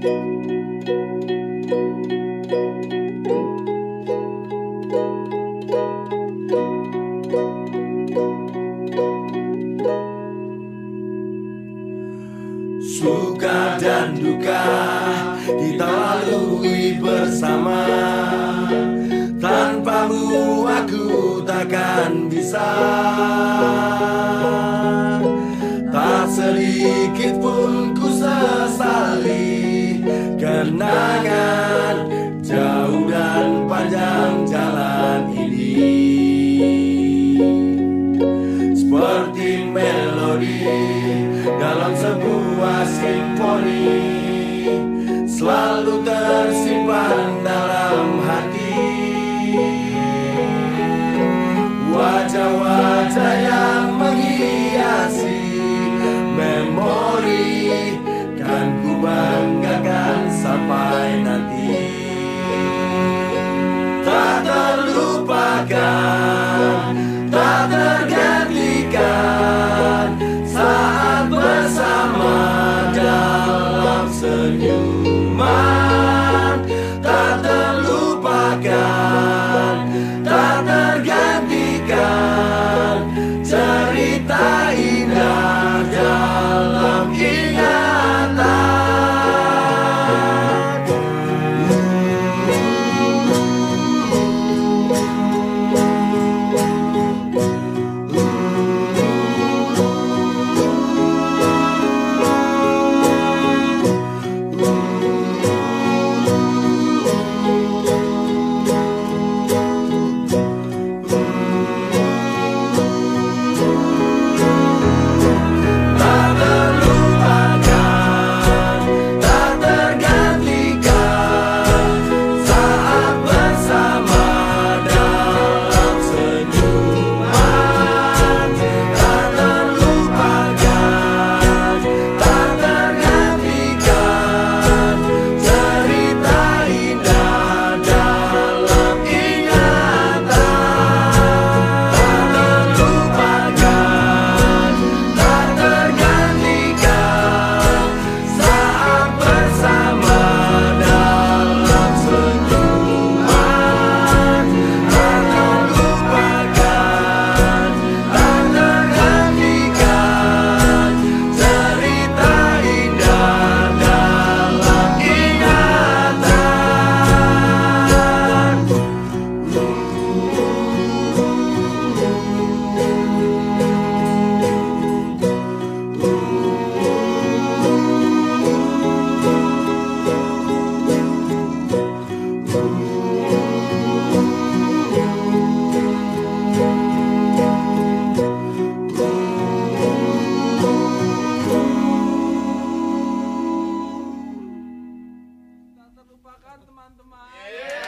Suka dan duka kita lalui bersama. Tanpamu aku takkan bisa kenangan jauh dan panjang jalan ini. Seperti melodi dalam sebuah simfoni. Selalu God. lupakan teman-teman. Yeah.